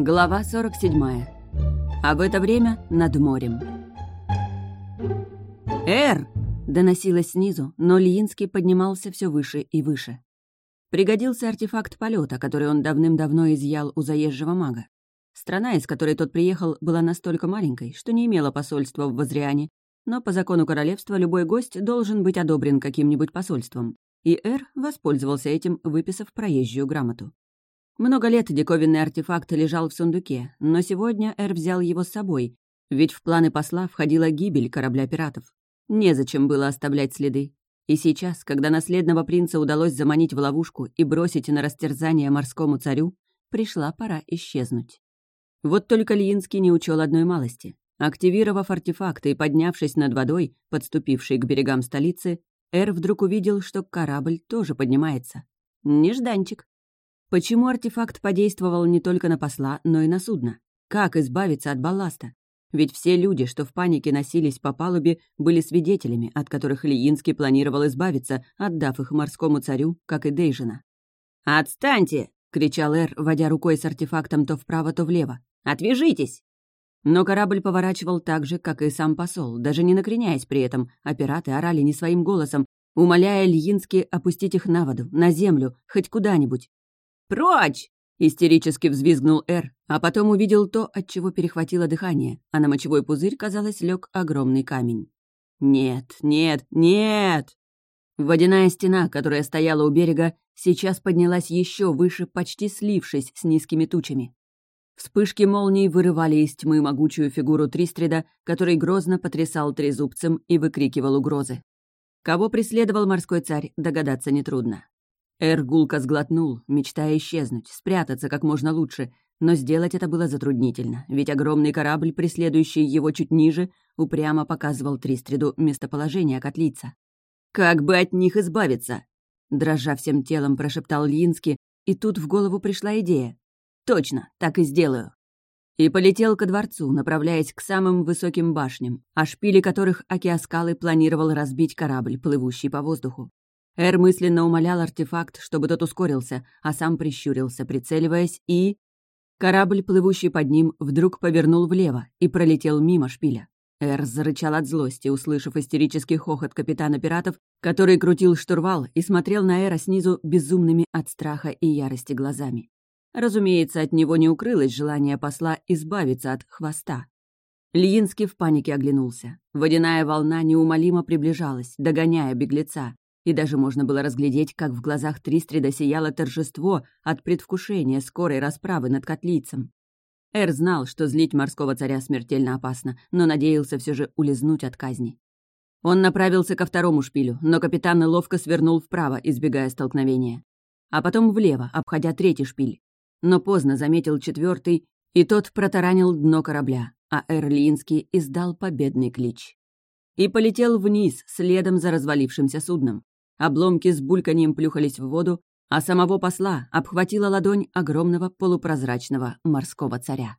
Глава 47. А в это время над морем. «Эр!» — доносилось снизу, но Льинский поднимался все выше и выше. Пригодился артефакт полета, который он давным-давно изъял у заезжего мага. Страна, из которой тот приехал, была настолько маленькой, что не имела посольства в Возриане, но по закону королевства любой гость должен быть одобрен каким-нибудь посольством. И Эр воспользовался этим, выписав проезжую грамоту. Много лет диковинный артефакт лежал в сундуке, но сегодня Эр взял его с собой, ведь в планы посла входила гибель корабля пиратов. Незачем было оставлять следы. И сейчас, когда наследного принца удалось заманить в ловушку и бросить на растерзание морскому царю, пришла пора исчезнуть. Вот только Льинский не учел одной малости. Активировав артефакты и поднявшись над водой, подступившей к берегам столицы, Эр вдруг увидел, что корабль тоже поднимается. Нежданчик. Почему артефакт подействовал не только на посла, но и на судно? Как избавиться от балласта? Ведь все люди, что в панике носились по палубе, были свидетелями, от которых Ильинский планировал избавиться, отдав их морскому царю, как и Дейжина. «Отстаньте!» — кричал Эр, водя рукой с артефактом то вправо, то влево. «Отвяжитесь!» Но корабль поворачивал так же, как и сам посол, даже не накреняясь при этом, а пираты орали не своим голосом, умоляя Ильински опустить их на воду, на землю, хоть куда-нибудь. «Прочь!» — истерически взвизгнул Эр, а потом увидел то, от чего перехватило дыхание, а на мочевой пузырь, казалось, лег огромный камень. «Нет, нет, нет!» Водяная стена, которая стояла у берега, сейчас поднялась еще выше, почти слившись с низкими тучами. Вспышки молний вырывали из тьмы могучую фигуру Тристрида, который грозно потрясал трезубцем и выкрикивал угрозы. Кого преследовал морской царь, догадаться нетрудно. Эр гулко сглотнул, мечтая исчезнуть, спрятаться как можно лучше, но сделать это было затруднительно, ведь огромный корабль, преследующий его чуть ниже, упрямо показывал Тристриду местоположение котлица. «Как бы от них избавиться?» Дрожа всем телом, прошептал Лински, и тут в голову пришла идея. «Точно, так и сделаю». И полетел ко дворцу, направляясь к самым высоким башням, о шпиле которых Акиаскалы планировал разбить корабль, плывущий по воздуху. Эр мысленно умолял артефакт, чтобы тот ускорился, а сам прищурился, прицеливаясь, и... Корабль, плывущий под ним, вдруг повернул влево и пролетел мимо шпиля. Эр зарычал от злости, услышав истерический хохот капитана пиратов, который крутил штурвал и смотрел на Эра снизу безумными от страха и ярости глазами. Разумеется, от него не укрылось желание посла избавиться от хвоста. Льинский в панике оглянулся. Водяная волна неумолимо приближалась, догоняя беглеца и даже можно было разглядеть, как в глазах Тристрида сияло торжество от предвкушения скорой расправы над котлицем. Эр знал, что злить морского царя смертельно опасно, но надеялся все же улизнуть от казни. Он направился ко второму шпилю, но капитан ловко свернул вправо, избегая столкновения. А потом влево, обходя третий шпиль. Но поздно заметил четвертый, и тот протаранил дно корабля, а Эрлинский издал победный клич. И полетел вниз, следом за развалившимся судном. Обломки с бульканьем плюхались в воду, а самого посла обхватила ладонь огромного полупрозрачного морского царя.